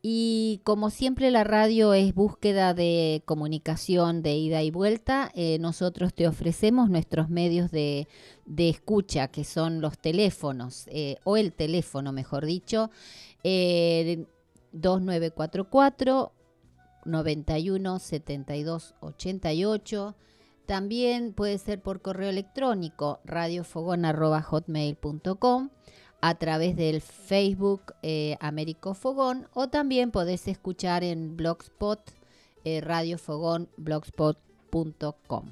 Y como siempre la radio es búsqueda de comunicación de ida y vuelta, eh, nosotros te ofrecemos nuestros medios de, escucha, que son los teléfonos, eh, o el teléfono, mejor dicho, 2944 91 72 88. También puede ser por correo electrónico radiofogón.hotmail.com a través del Facebook eh, Américo Fogón o también podés escuchar en Blogspot, eh, blogspot.com.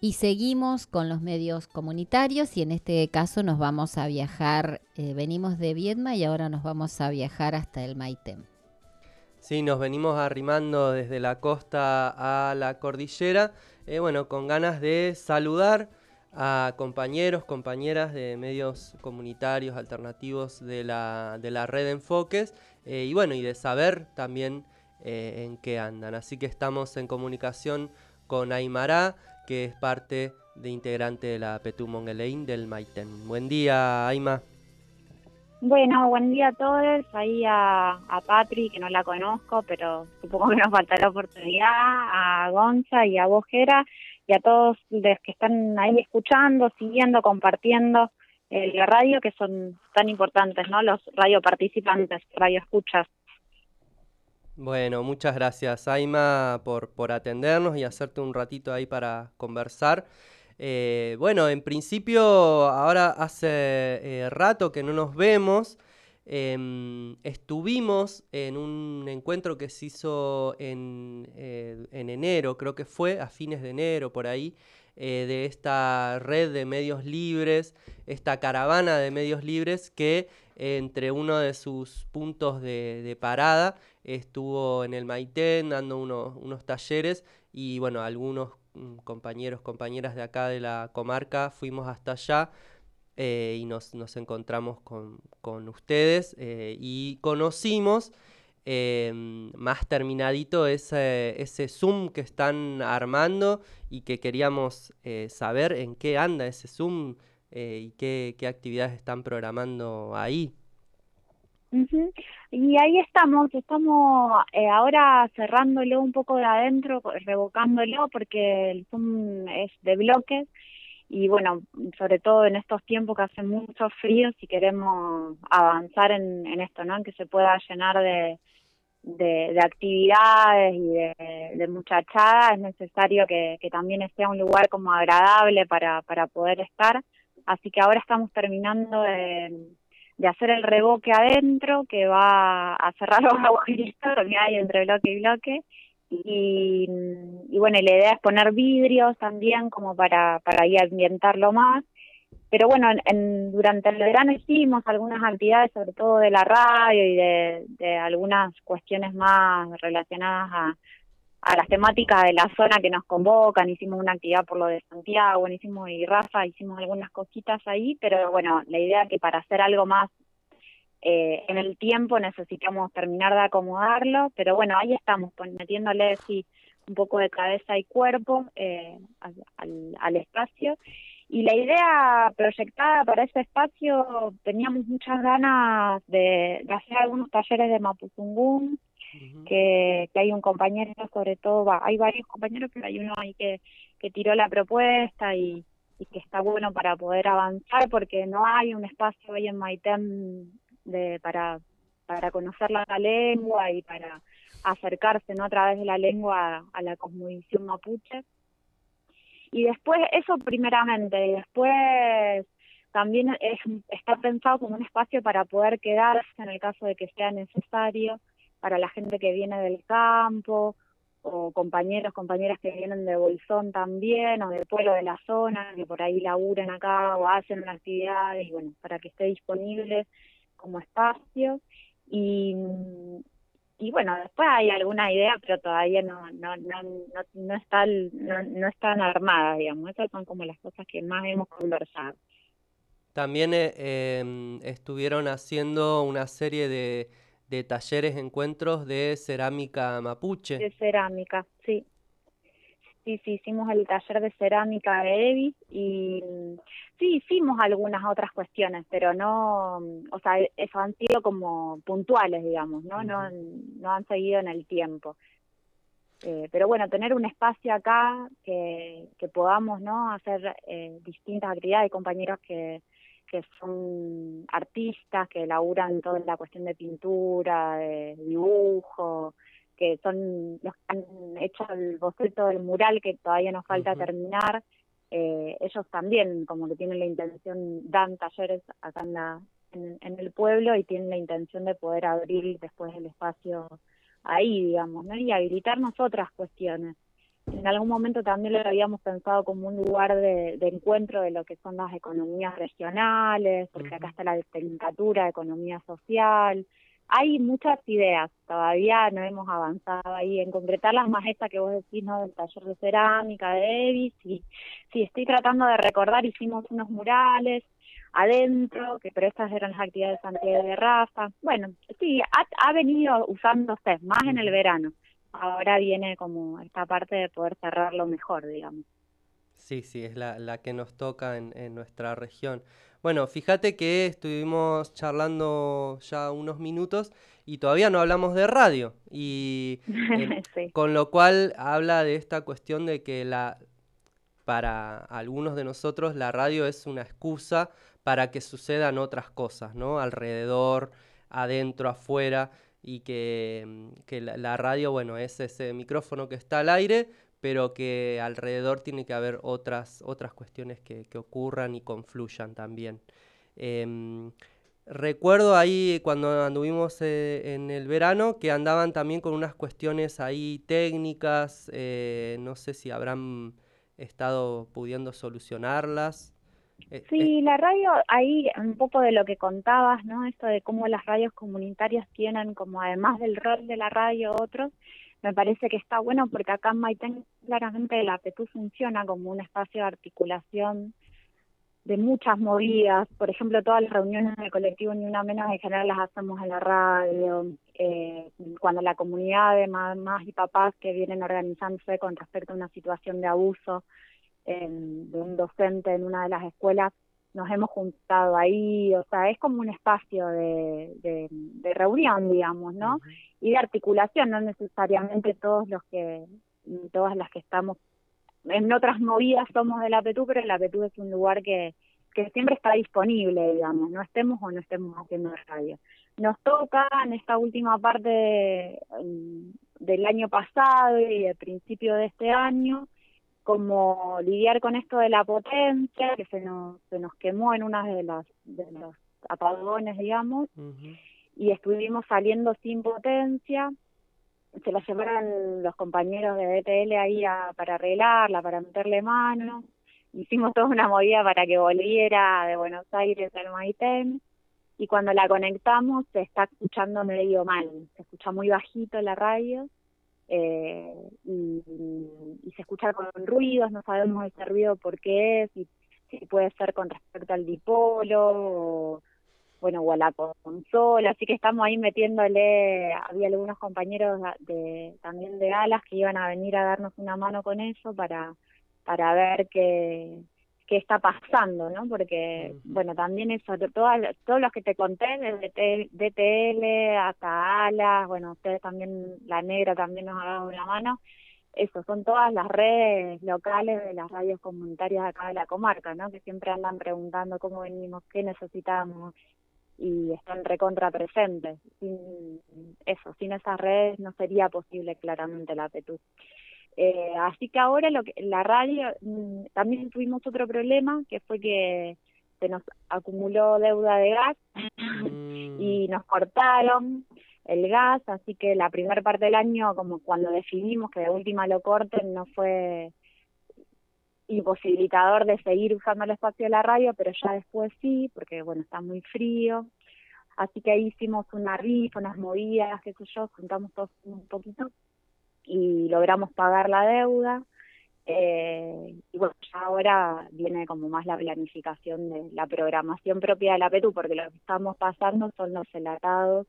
Y seguimos con los medios comunitarios y en este caso nos vamos a viajar, eh, venimos de Viedma y ahora nos vamos a viajar hasta el Maitem. Sí, nos venimos arrimando desde la costa a la cordillera, bueno, con ganas de saludar a compañeros, compañeras de medios comunitarios alternativos de la, de la red Enfoques eh, y bueno, y de saber también eh, en qué andan. Así que estamos en comunicación con Aymara, que es parte de integrante de la Petú Mongelein del Maiten. Buen día, Ayma. Bueno, buen día a todos. Ahí a, a Patri, que no la conozco, pero supongo que nos falta la oportunidad, a Gonza y a Bojera y a todos los que están ahí escuchando, siguiendo, compartiendo eh, la radio, que son tan importantes, ¿no? Los radio participantes, radio escuchas. Bueno, muchas gracias, Aima, por, por atendernos y hacerte un ratito ahí para conversar. Eh, bueno, en principio, ahora hace eh, rato que no nos vemos. Em, estuvimos en un encuentro que se hizo en, eh, en, enero, creo que fue a fines de enero por ahí, eh, de esta red de medios libres, esta caravana de medios libres que entre uno de sus puntos de, parada estuvo en el Maitén dando unos, unos talleres y bueno, algunos mm, compañeros, compañeras de acá de la comarca fuimos hasta allá eh, y nos, encontramos con, ustedes eh, y conocimos em, más terminadito ese, ese Zoom que están armando y que queríamos eh, saber en qué anda ese Zoom y qué, actividades están programando ahí. Y ahí estamos, estamos ahora cerrándolo un poco de adentro, revocándolo porque el Zoom es de bloques y bueno, sobre todo en estos tiempos que hace mucho frío, si queremos avanzar en, esto, ¿no? En que se pueda llenar de, de, actividades y de, muchachada, es necesario que, que también sea un lugar como agradable para, para poder estar. Así que ahora estamos terminando de, de hacer el revoque adentro, que va a cerrar los agujeritos que hay entre bloque y bloque, y, y bueno, la idea es poner vidrios también como para, para ir ambientarlo más. Pero bueno, en, durante el verano hicimos algunas actividades, sobre todo de la radio y de, de algunas cuestiones más relacionadas a, a las temáticas de la zona que nos convocan, hicimos una actividad por lo de Santiago, hicimos y Rafa, hicimos algunas cositas ahí, pero bueno, la idea es que para hacer algo más eh, en el tiempo necesitamos terminar de acomodarlo, pero bueno, ahí estamos, metiéndole sí, un poco de cabeza y cuerpo eh, al, al, espacio. Y la idea proyectada para ese espacio, teníamos muchas ganas de, hacer algunos talleres de Mapuzungún, que, que hay un compañero, sobre todo, hay varios compañeros, pero hay uno ahí que, que tiró la propuesta y, y que está bueno para poder avanzar, porque no hay un espacio hoy en Maitén de, para, para conocer la lengua y para acercarse ¿no? a través de la lengua a, la cosmovisión mapuche. Y después, eso primeramente, y después también es, está pensado como un espacio para poder quedarse en el caso de que sea necesario, para la gente que viene del campo, o compañeros, compañeras que vienen de Bolsón también, o del pueblo de la zona, que por ahí laburan acá o hacen una actividad, y bueno, para que esté disponible como espacio y, y bueno, después hay alguna idea, pero todavía no no no no, no están no, no están armadas, digamos. Esas son como las cosas que más hemos conversado. También eh, em, estuvieron haciendo una serie de, de talleres, encuentros de cerámica mapuche. De cerámica, sí. Sí, sí, hicimos el taller de cerámica de Evis y sí, hicimos algunas otras cuestiones, pero no, o sea, eso han sido como puntuales, digamos, ¿no? No, no han seguido en el tiempo. Eh, pero bueno, tener un espacio acá que, que podamos ¿no? hacer eh, distintas actividades, compañeros que, que son artistas, que laburan toda la cuestión de pintura, de dibujo, que son los que han hecho el boceto del mural que todavía nos falta terminar. Eh, ellos también como que tienen la intención, dan talleres acá en, la, en el pueblo y tienen la intención de poder abrir después el espacio ahí, digamos, ¿no? Y habilitarnos otras cuestiones. En algún momento también lo habíamos pensado como un lugar de, encuentro de lo que son las economías regionales, porque acá está la tecnicatura, economía social. Hay muchas ideas, todavía no hemos avanzado ahí en concretarlas, más esta que vos decís, ¿no? Del taller de cerámica de Evis, y sí, estoy tratando de recordar, hicimos unos murales, adentro, que pero estas eran las actividades antes de Rafa. Bueno, sí, ha, venido usándose más en el verano. Ahora viene como esta parte de poder cerrarlo mejor, digamos. Sí, sí, es la, la que nos toca en, en nuestra región. Bueno, fíjate que estuvimos charlando ya unos minutos y todavía no hablamos de radio. Y con lo cual habla de esta cuestión de que la para algunos de nosotros la radio es una excusa para que sucedan otras cosas, ¿no? Alrededor, adentro, afuera, y que, mm, la, radio, bueno, es ese micrófono que está al aire, pero que alrededor tiene que haber otras, otras cuestiones que, ocurran y confluyan también. Em, recuerdo ahí cuando anduvimos eh, en el verano que andaban también con unas cuestiones ahí técnicas, eh, no sé si habrán estado pudiendo solucionarlas. Eh, sí, la radio, ahí un poco de lo que contabas, ¿no? Esto de cómo las radios comunitarias tienen como además del rol de la radio otros, me parece que está bueno porque acá en Maitén claramente la PETU funciona como un espacio de articulación de muchas movidas, por ejemplo, todas las reuniones del colectivo Ni Una Menos en general las hacemos en la radio, eh, cuando la comunidad de mamás y papás que vienen organizándose con respecto a una situación de abuso de un docente en una de las escuelas, nos hemos juntado ahí, o sea, es como un espacio de, de, reunión, digamos, ¿no? Y de articulación, no necesariamente todos los que, todas las que estamos en otras movidas somos de la PETU, pero la PETU es un lugar que, que siempre está disponible, digamos, no estemos o no estemos haciendo radio. Nos toca en esta última parte del año pasado y el principio de este año, como lidiar con esto de la potencia, que se nos, se nos quemó en una de, las, de los apagones, digamos, y estuvimos saliendo sin potencia, se la llevaron los compañeros de DTL ahí para arreglarla, para meterle mano, hicimos toda una movida para que volviera de Buenos Aires al Maitén, y cuando la conectamos se está escuchando medio mal, se escucha muy bajito la radio, eh, y, se escucha con ruidos, no sabemos ese ruido por qué es, si, si puede ser con respecto al dipolo o, bueno, o a la consola, así que estamos ahí metiéndole, había algunos compañeros de, también de alas que iban a venir a darnos una mano con eso para, para ver qué, qué está pasando, ¿no? Porque, bueno, también eso, todas, todos los que te conté, desde DTL hasta ALAS, bueno, ustedes también, La Negra también nos ha dado una mano, eso, son todas las redes locales de las radios comunitarias acá de la comarca, ¿no? Que siempre andan preguntando cómo venimos, qué necesitamos, y están recontra presentes. Sin eso, sin esas redes no sería posible claramente la PETU. Eh, así que ahora lo que, la radio, mm, también tuvimos otro problema, que fue que se nos acumuló deuda de gas mm. y nos cortaron el gas, así que la primera parte del año, como cuando definimos que de última lo corten, no fue imposibilitador de seguir usando el espacio de la radio, pero ya después sí, porque bueno, está muy frío. Así que ahí hicimos una rifa, unas movidas, qué sé yo, juntamos todos un poquito y logramos pagar la deuda. Eh, y bueno, ya ahora viene como más la planificación de la programación propia de la PETU, porque lo que estamos pasando son los enlatados,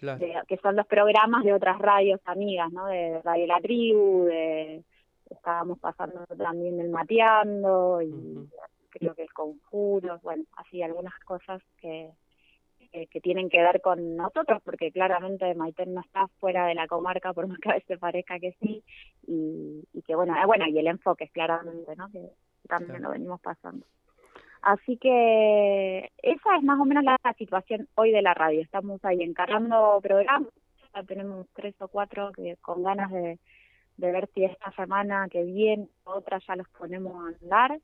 que son los programas de otras radios amigas, ¿no? De Radio La Tribu, de, estábamos pasando también el mateando y creo que el conjuro, bueno, así algunas cosas que, que, tienen que ver con nosotros, porque claramente Maiten no está fuera de la comarca, por más que a veces parezca que sí, y, que bueno, eh, bueno, y el enfoque claramente, ¿no? Que también lo venimos pasando. Así que esa es más o menos la, situación hoy de la radio. Estamos ahí encargando programas, ya tenemos tres o cuatro que con ganas de, de ver si esta semana que viene, otras ya los ponemos a andar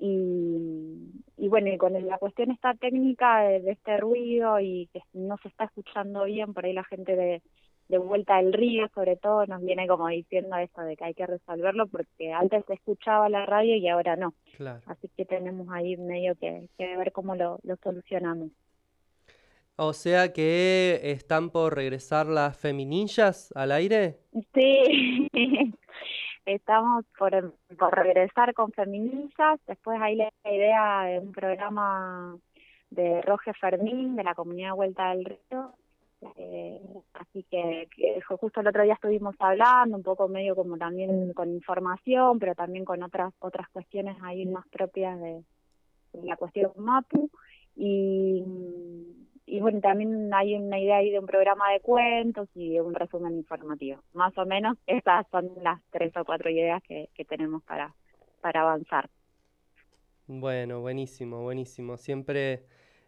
y, y bueno, y con la cuestión esta técnica de, este ruido y que no se está escuchando bien, por ahí la gente de, de vuelta del río sobre todo nos viene como diciendo esto de que hay que resolverlo porque antes se escuchaba la radio y ahora no. Así que tenemos ahí medio que, que ver cómo lo, lo solucionamos. O sea que están por regresar las feminillas al aire. Sí, estamos por, por regresar con Feministas, después hay la idea de un programa de Roge Fermín, de la comunidad Vuelta del Río, eh, así que, justo el otro día estuvimos hablando, un poco medio como también con información, pero también con otras otras cuestiones ahí más propias de la cuestión MAPU, y y bueno, también hay una idea ahí de un programa de cuentos y de un resumen informativo. Más o menos esas son las tres o cuatro ideas que, tenemos para, para avanzar. Bueno, buenísimo, buenísimo. Siempre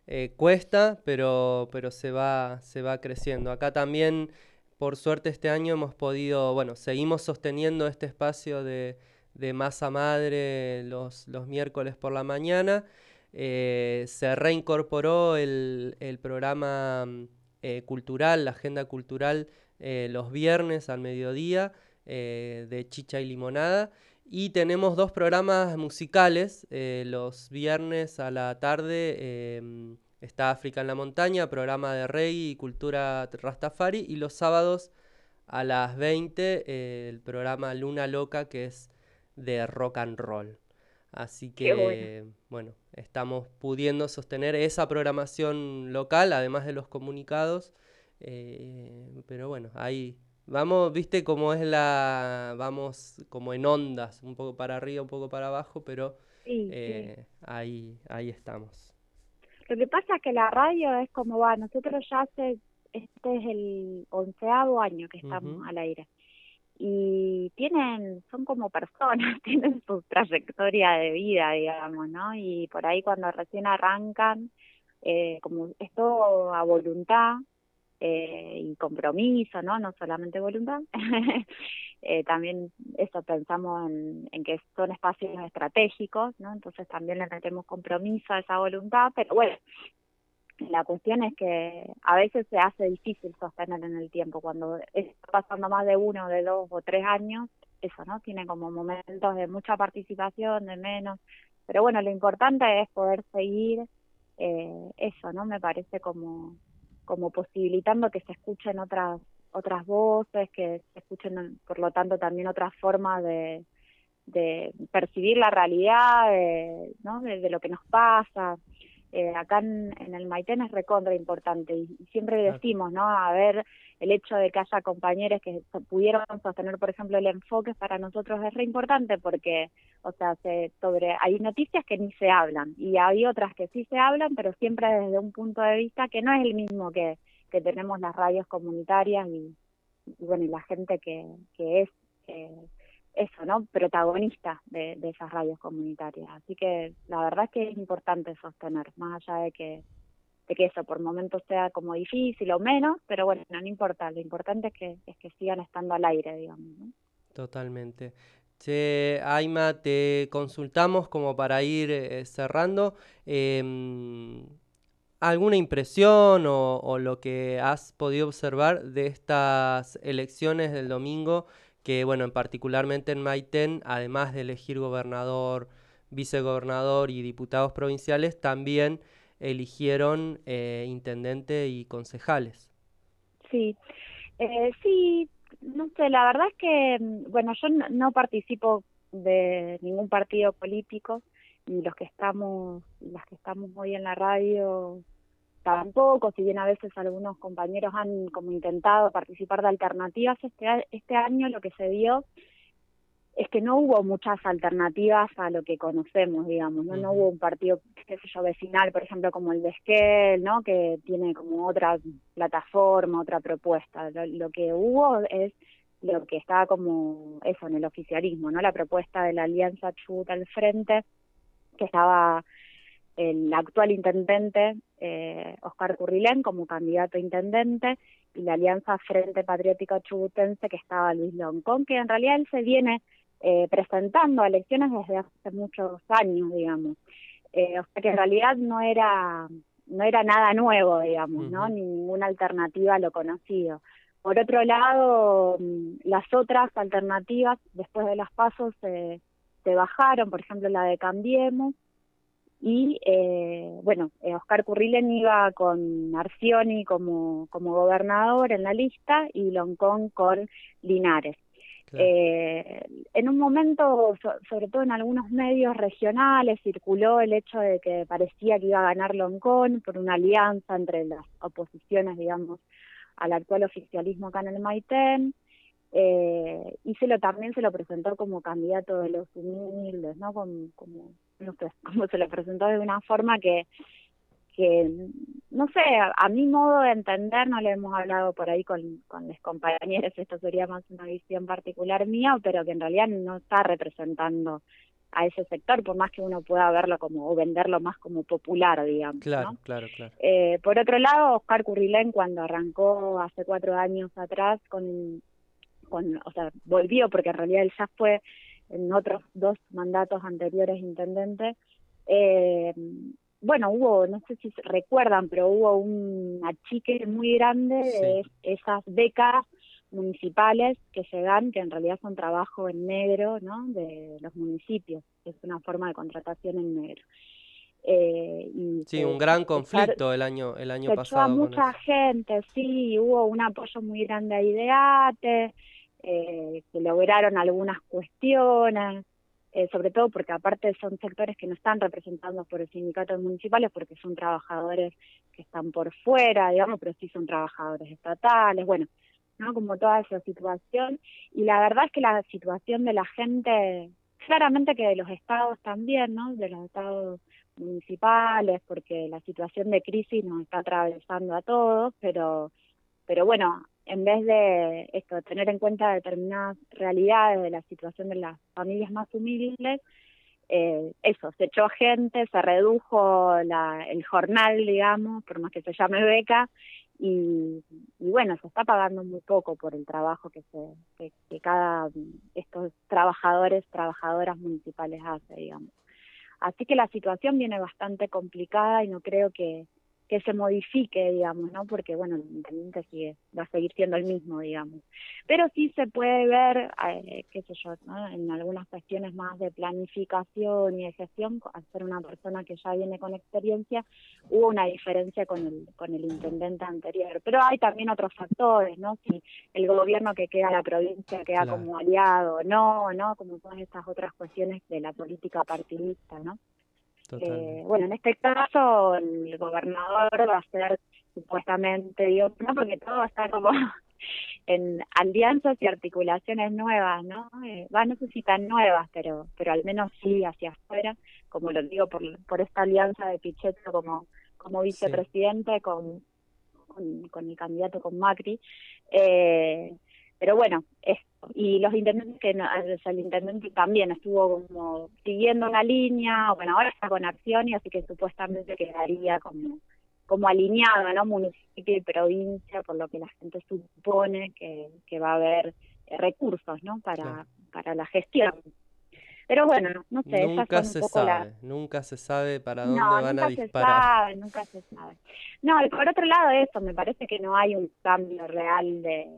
eh, cuesta, pero, pero se, va, se va creciendo. Acá también, por suerte, este año hemos podido, bueno, seguimos sosteniendo este espacio de, de masa madre los, los miércoles por la mañana eh, se reincorporó el, programa mm, eh, cultural, la agenda cultural, eh, los viernes al mediodía de Chicha y Limonada. Y tenemos dos programas musicales. los viernes a la tarde em, está África en la Montaña, programa de reggae y cultura rastafari. Y los sábados a las 20 el programa Luna Loca, que es de rock and roll. Así que, bueno. estamos pudiendo sostener esa programación local, además de los comunicados. Eh, pero bueno, ahí vamos, viste cómo es la, vamos como en ondas, un poco para arriba, un poco para abajo, pero eh, ahí, ahí estamos. Lo que pasa es que la radio es como va, nosotros ya hace, este es el onceavo año que estamos al aire y tienen, son como personas, tienen su trayectoria de vida, digamos, ¿no? Y por ahí cuando recién arrancan, eh, como es todo a voluntad eh, y compromiso, ¿no? No solamente voluntad, eh, también eso pensamos en, en que son espacios estratégicos, ¿no? Entonces también le metemos compromiso a esa voluntad, pero bueno, la cuestión es que a veces se hace difícil sostener en el tiempo. Cuando está pasando más de uno, de dos o tres años, eso, ¿no? Tiene como momentos de mucha participación, de menos. Pero bueno, lo importante es poder seguir eh, eso, ¿no? Me parece como, como posibilitando que se escuchen otras otras voces, que se escuchen, por lo tanto, también otras formas de, de percibir la realidad, de, ¿no? de lo que nos pasa eh, acá en, el Maitén es recontra importante y, siempre decimos, ¿no? A ver, el hecho de que haya compañeros que pudieron sostener, por ejemplo, el enfoque para nosotros es re importante porque, o sea, se, sobre hay noticias que ni se hablan y hay otras que sí se hablan, pero siempre desde un punto de vista que no es el mismo que, que tenemos las radios comunitarias y, bueno, y la gente que, que es... Eh, eso, ¿no? Protagonista de, esas radios comunitarias. Así que la verdad es que es importante sostener, más allá de que, de que eso por momentos sea como difícil o menos, pero bueno, no, importa, lo importante es que, es que sigan estando al aire, digamos. Totalmente. Che, Aima, te consultamos como para ir eh, cerrando. Em, ¿Alguna impresión o, lo que has podido observar de estas elecciones del domingo que bueno, particularmente en Maitén, además de elegir gobernador, vicegobernador y diputados provinciales, también eligieron eh, intendente y concejales. Sí, eh, sí, no sé, la verdad es que, bueno, yo no, participo de ningún partido político, y los que estamos, las que estamos hoy en la radio tampoco, si bien a veces algunos compañeros han como intentado participar de alternativas, este, este año lo que se dio es que no hubo muchas alternativas a lo que conocemos, digamos, ¿no? No hubo un partido, qué sé yo, vecinal, por ejemplo, como el de Esquel, ¿no? Que tiene como otra plataforma, otra propuesta. Lo, que hubo es lo que estaba como eso en el oficialismo, ¿no? La propuesta de la Alianza Chubut al Frente, que estaba el actual intendente eh, Oscar Currilén como candidato a intendente y la Alianza Frente Patriótica Chubutense que estaba Luis Loncón, que en realidad él se viene eh, presentando a elecciones desde hace muchos años, digamos. Eh, o sea que en realidad no era no era nada nuevo, digamos, ¿no? Ni ninguna alternativa a lo conocido. Por otro lado, mm, las otras alternativas después de las pasos se, se bajaron, por ejemplo la de Cambiemos, y eh, bueno, eh, Oscar Currilen iba con Arcioni como, como gobernador en la lista y Loncón con Linares. Eh, en un momento, sobre todo en algunos medios regionales, circuló el hecho de que parecía que iba a ganar Loncón por una alianza entre las oposiciones, digamos, al actual oficialismo acá en el Maitén. Eh, y se lo, también se lo presentó como candidato de los humildes, ¿no? Como, como, no sé, como se lo presentó de una forma que, que no sé, a, mi modo de entender, no le hemos hablado por ahí con, con los compañeros, esto sería más una visión particular mía, pero que en realidad no está representando a ese sector, por más que uno pueda verlo como, o venderlo más como popular, digamos. Claro, claro, claro. Eh, por otro lado, Oscar Currilén, cuando arrancó hace cuatro años atrás, con, con, o sea, volvió, porque en realidad él ya fue en otros dos mandatos anteriores intendente, eh, bueno, hubo, no sé si recuerdan, pero hubo un achique muy grande de esas becas municipales que se dan, que en realidad son trabajo en negro, ¿no? De los municipios, es una forma de contratación en negro. Eh, y sí, un gran conflicto el año el año pasado. a mucha gente, sí, hubo un apoyo muy grande a IDEATE, eh, que lograron algunas cuestiones, eh, sobre todo porque aparte son sectores que no están representados por el sindicato municipales porque son trabajadores que están por fuera, digamos, pero sí son trabajadores estatales, bueno, ¿no? Como toda esa situación. Y la verdad es que la situación de la gente, claramente que de los estados también, ¿no? De los estados municipales, porque la situación de crisis nos está atravesando a todos, pero, pero bueno, en vez de esto, tener en cuenta determinadas realidades de la situación de las familias más humildes, eh, eso, se echó gente, se redujo la, el jornal, digamos, por más que se llame beca, y, y, bueno, se está pagando muy poco por el trabajo que, se, que, cada estos trabajadores, trabajadoras municipales hace, digamos. Así que la situación viene bastante complicada y no creo que, que se modifique, digamos, ¿no? Porque, bueno, el intendente sigue, va a seguir siendo el mismo, digamos. Pero sí se puede ver, eh, qué sé yo, ¿no? En algunas cuestiones más de planificación y de gestión, al ser una persona que ya viene con experiencia, hubo una diferencia con el, con el intendente anterior. Pero hay también otros factores, ¿no? Si el gobierno que queda la provincia queda como aliado, no, ¿no? Como todas estas otras cuestiones de la política partidista, ¿no? Eh, bueno, en este caso el gobernador va a ser supuestamente, digo, no porque todo está como en alianzas y articulaciones nuevas, ¿no? Eh, va, no sé si tan nuevas, pero pero al menos sí hacia afuera, como lo digo por, por esta alianza de Pichetto como como vicepresidente con, con, con el candidato con Macri. Eh, pero bueno, esto. Y los intendentes que no, el intendente también estuvo como siguiendo una línea, bueno, ahora está con acción y así que supuestamente quedaría como como alineado, ¿no? Municipio y provincia, por lo que la gente supone que, que va a haber eh, recursos, ¿no? Para, para la gestión. Pero bueno, no sé. Nunca se sabe, nunca se sabe para dónde van a disparar. Se sabe, nunca se sabe. No, y por otro lado eso, me parece que no hay un cambio real de,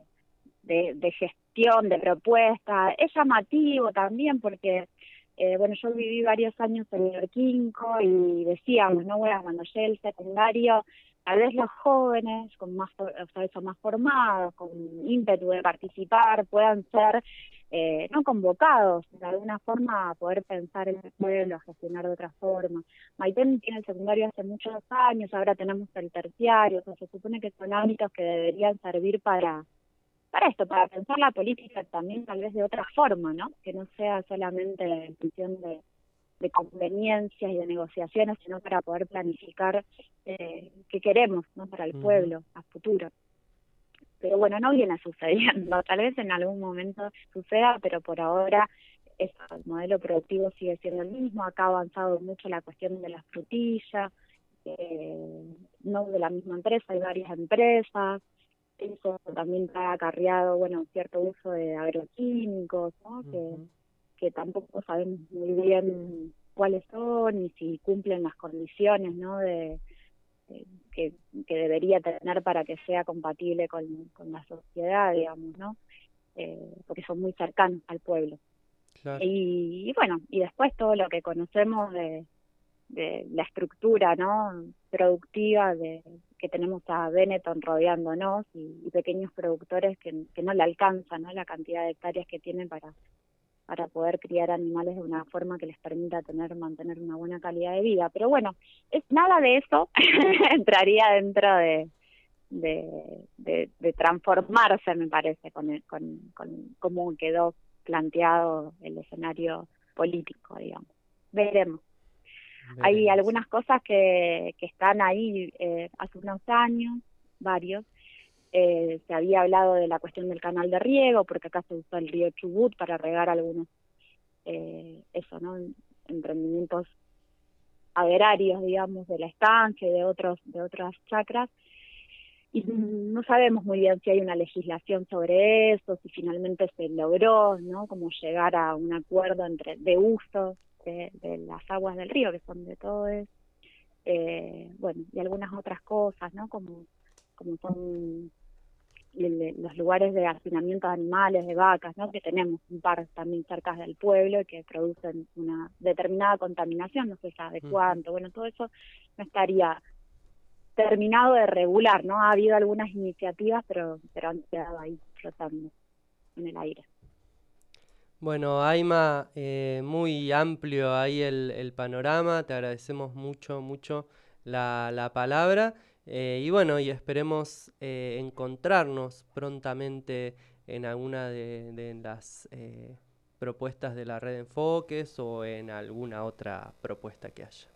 de, gestión, de propuesta. Es llamativo también porque, eh, bueno, yo viví varios años en el Quinco y decíamos, ¿no? Bueno, cuando llegue el secundario, tal vez los jóvenes, con más, o sea, más formados, con ímpetu de participar, puedan ser eh, no convocados, de alguna forma a poder pensar en el pueblo, a gestionar de otra forma. Maitén tiene el secundario hace muchos años, ahora tenemos el terciario, o sea, se supone que son ámbitos que deberían servir para para esto, para pensar la política también tal vez de otra forma, ¿no? Que no sea solamente en función de, conveniencias y de negociaciones, sino para poder planificar eh, qué queremos, ¿no? Para el pueblo a futuro. Pero bueno, no viene sucediendo. Tal vez en algún momento suceda, pero por ahora el modelo productivo sigue siendo el mismo. Acá ha avanzado mucho la cuestión de las frutillas, eh, no de la misma empresa, hay varias empresas eso también ha acarreado, bueno, cierto uso de agroquímicos, ¿no? que, que tampoco sabemos muy bien cuáles son y si cumplen las condiciones, ¿no? De, que, que debería tener para que sea compatible con, con la sociedad, digamos, ¿no? Eh, porque son muy cercanos al pueblo. Y, y, bueno, y después todo lo que conocemos de, de la estructura no productiva de que tenemos a Benetton rodeándonos y, pequeños productores que, no le alcanzan ¿no? la cantidad de hectáreas que tienen para para poder criar animales de una forma que les permita tener mantener una buena calidad de vida. Pero bueno es nada de eso entraría dentro de de, de, transformarse me parece con, con, con cómo quedó planteado el escenario político digamos. Veremos hay algunas cosas que, que están ahí eh, hace unos años, varios. Eh, se había hablado de la cuestión del canal de riego, porque acá se usa el río Chubut para regar algunos, eh, eso, ¿no? Emprendimientos agrarios, digamos, de la estancia y de, otros, de otras chacras. Y no sabemos muy bien si hay una legislación sobre eso, si finalmente se logró, ¿no? Como llegar a un acuerdo entre de uso de, las aguas del río, que son de todo eh, bueno, y algunas otras cosas, ¿no? Como, como son los lugares de hacinamiento de animales, de vacas, ¿no? Que tenemos un par también cerca del pueblo y que producen una determinada contaminación, no sé ya de cuánto, bueno, todo eso no estaría terminado de regular, ¿no? Ha habido algunas iniciativas, pero, pero han quedado ahí flotando en el aire. Bueno, Aima, eh, muy amplio ahí el, panorama, te agradecemos mucho, mucho la, palabra eh, y bueno, y esperemos eh, encontrarnos prontamente en alguna de, las propuestas de la red de enfoques o en alguna otra propuesta que haya.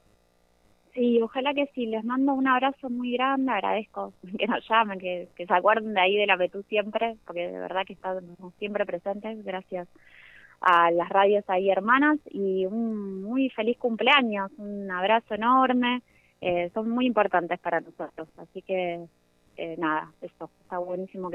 Sí, ojalá que sí. Les mando un abrazo muy grande. Agradezco que nos llamen, que, que se acuerden de ahí de la Betú siempre, porque de verdad que están siempre presentes. Gracias a las radios ahí hermanas y un muy feliz cumpleaños, un abrazo enorme, eh, son muy importantes para nosotros, así que eh, nada, eso está buenísimo.